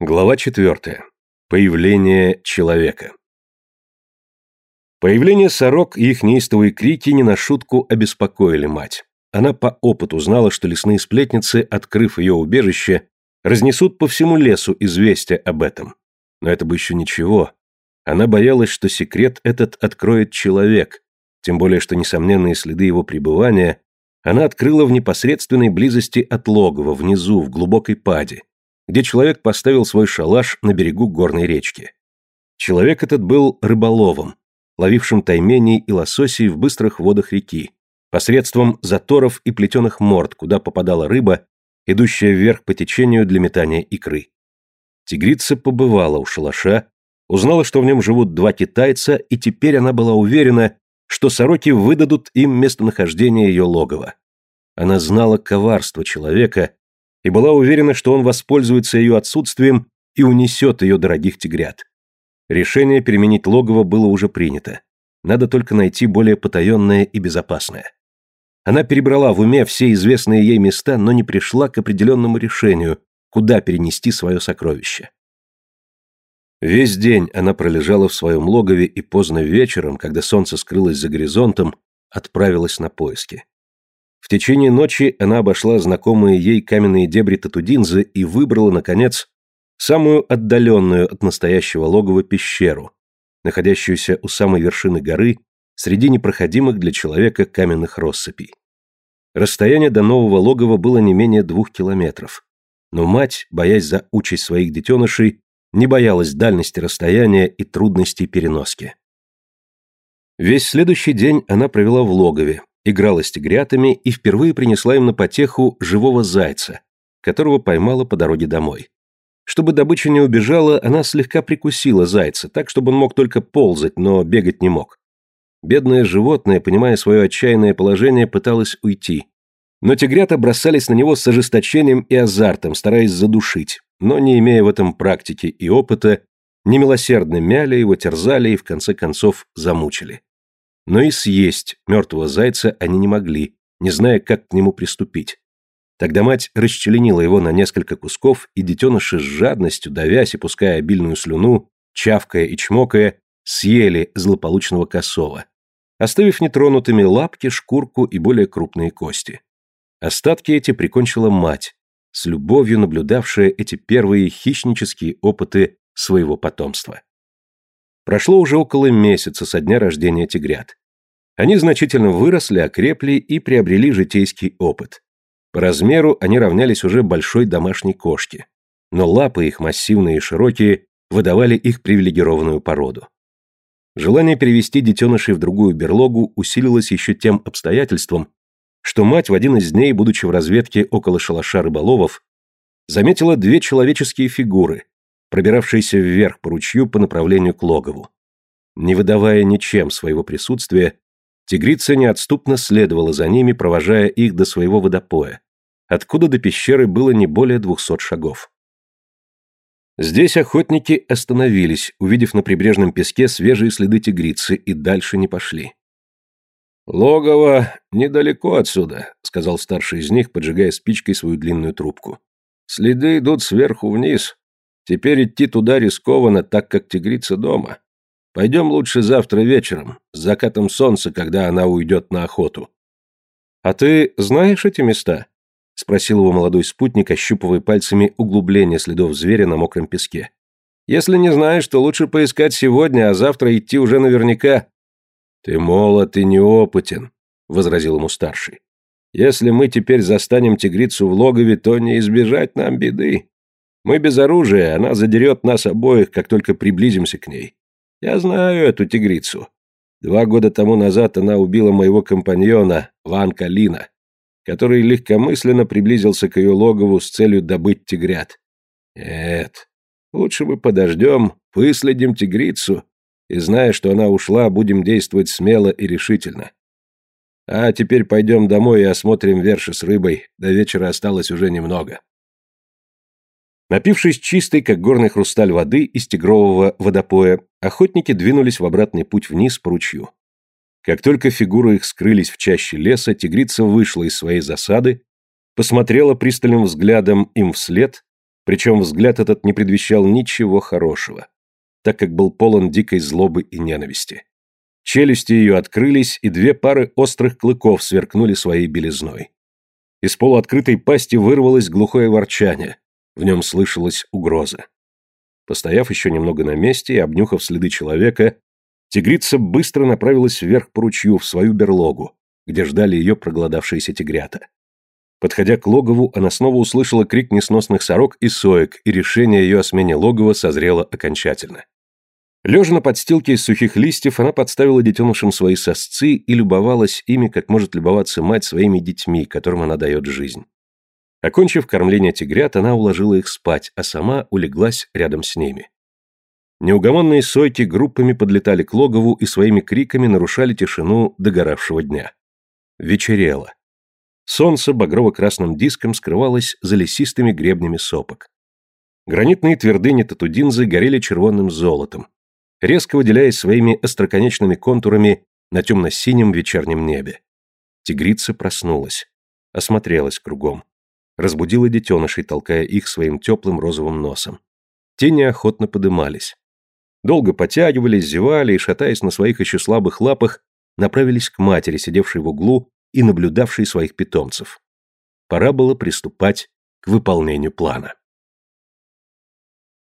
Глава 4. Появление человека. Появление сорок и их неистовые крики не на шутку обеспокоили мать. Она по опыту знала, что лесные сплетницы, открыв ее убежище, разнесут по всему лесу известие об этом. Но это бы еще ничего. Она боялась, что секрет этот откроет человек, тем более, что несомненные следы его пребывания она открыла в непосредственной близости от логова, внизу, в глубокой паде, где человек поставил свой шалаш на берегу горной речки. Человек этот был рыболовом, ловившим тайменей и лососей в быстрых водах реки, посредством заторов и плетеных морд, куда попадала рыба, идущая вверх по течению для метания икры. Тигрица побывала у шалаша, узнала, что в нем живут два китайца, и теперь она была уверена, что сороки выдадут им местонахождение ее логова. Она знала коварство человека, и была уверена, что он воспользуется ее отсутствием и унесет ее дорогих тигрят. Решение переменить логово было уже принято. Надо только найти более потаенное и безопасное. Она перебрала в уме все известные ей места, но не пришла к определенному решению, куда перенести свое сокровище. Весь день она пролежала в своем логове и поздно вечером, когда солнце скрылось за горизонтом, отправилась на поиски. В течение ночи она обошла знакомые ей каменные дебри Татудинзы и выбрала, наконец, самую отдаленную от настоящего логова пещеру, находящуюся у самой вершины горы среди непроходимых для человека каменных россыпей. Расстояние до нового логова было не менее двух километров, но мать, боясь за участь своих детенышей, не боялась дальности расстояния и трудностей переноски. Весь следующий день она провела в логове, играла с тигрятами и впервые принесла им на потеху живого зайца, которого поймала по дороге домой. Чтобы добыча не убежала, она слегка прикусила зайца, так, чтобы он мог только ползать, но бегать не мог. Бедное животное, понимая свое отчаянное положение, пыталось уйти. Но тигрята бросались на него с ожесточением и азартом, стараясь задушить, но не имея в этом практики и опыта, немилосердно мяли его, терзали и в конце концов замучили но и съесть мертвого зайца а они не могли, не зная, как к нему приступить. Тогда мать расчленила его на несколько кусков, и детеныши с жадностью, давясь и пуская обильную слюну, чавкая и чмокая, съели злополучного косого, оставив нетронутыми лапки, шкурку и более крупные кости. Остатки эти прикончила мать, с любовью наблюдавшая эти первые хищнические опыты своего потомства. Прошло уже около месяца со дня рождения тигрят. Они значительно выросли, окрепли и приобрели житейский опыт. По размеру они равнялись уже большой домашней кошке, но лапы их массивные и широкие выдавали их привилегированную породу. Желание перевести детенышей в другую берлогу усилилось еще тем обстоятельством, что мать в один из дней, будучи в разведке около шалаша рыболовов, заметила две человеческие фигуры, пробиравшийся вверх по ручью по направлению к логову. Не выдавая ничем своего присутствия, тигрица неотступно следовала за ними, провожая их до своего водопоя, откуда до пещеры было не более двухсот шагов. Здесь охотники остановились, увидев на прибрежном песке свежие следы тигрицы, и дальше не пошли. «Логово недалеко отсюда», — сказал старший из них, поджигая спичкой свою длинную трубку. «Следы идут сверху вниз. Теперь идти туда рискованно, так как тигрица дома. Пойдем лучше завтра вечером, с закатом солнца, когда она уйдет на охоту». «А ты знаешь эти места?» — спросил его молодой спутник, ощупывая пальцами углубление следов зверя на мокром песке. «Если не знаешь, то лучше поискать сегодня, а завтра идти уже наверняка». «Ты молод и неопытен», — возразил ему старший. «Если мы теперь застанем тигрицу в логове, то не избежать нам беды. Мы без оружия, она задерет нас обоих, как только приблизимся к ней. Я знаю эту тигрицу. Два года тому назад она убила моего компаньона, Ванка Лина, который легкомысленно приблизился к ее логову с целью добыть тигрят. Нет, лучше мы подождем, выследим тигрицу, и, зная, что она ушла, будем действовать смело и решительно. А теперь пойдем домой и осмотрим верши с рыбой, до вечера осталось уже немного. Напившись чистой, как горный хрусталь воды из тигрового водопоя, охотники двинулись в обратный путь вниз по ручью. Как только фигуры их скрылись в чаще леса, тигрица вышла из своей засады, посмотрела пристальным взглядом им вслед, причем взгляд этот не предвещал ничего хорошего, так как был полон дикой злобы и ненависти. Челюсти ее открылись, и две пары острых клыков сверкнули своей белизной. Из полуоткрытой пасти вырвалось глухое ворчание, в нем слышалась угроза. Постояв еще немного на месте и обнюхав следы человека, тигрица быстро направилась вверх по ручью в свою берлогу, где ждали ее проголодавшиеся тигрята. Подходя к логову, она снова услышала крик несносных сорок и соек, и решение ее о смене логова созрело окончательно. Лежа на подстилке из сухих листьев, она подставила детенышам свои сосцы и любовалась ими, как может любоваться мать своими детьми, которым она дает жизнь. Окончив кормление тигрят, она уложила их спать, а сама улеглась рядом с ними. Неугомонные сойки группами подлетали к логову и своими криками нарушали тишину догоравшего дня. Вечерело. Солнце багрово-красным диском скрывалось за лесистыми гребнями сопок. Гранитные твердыни Татудинзы горели червонным золотом, резко выделяясь своими остроконечными контурами на темно-синем вечернем небе. Тигрица проснулась, осмотрелась кругом разбудила детенышей, толкая их своим теплым розовым носом. Те неохотно подымались. Долго потягивались, зевали и, шатаясь на своих еще слабых лапах, направились к матери, сидевшей в углу и наблюдавшей своих питомцев. Пора было приступать к выполнению плана.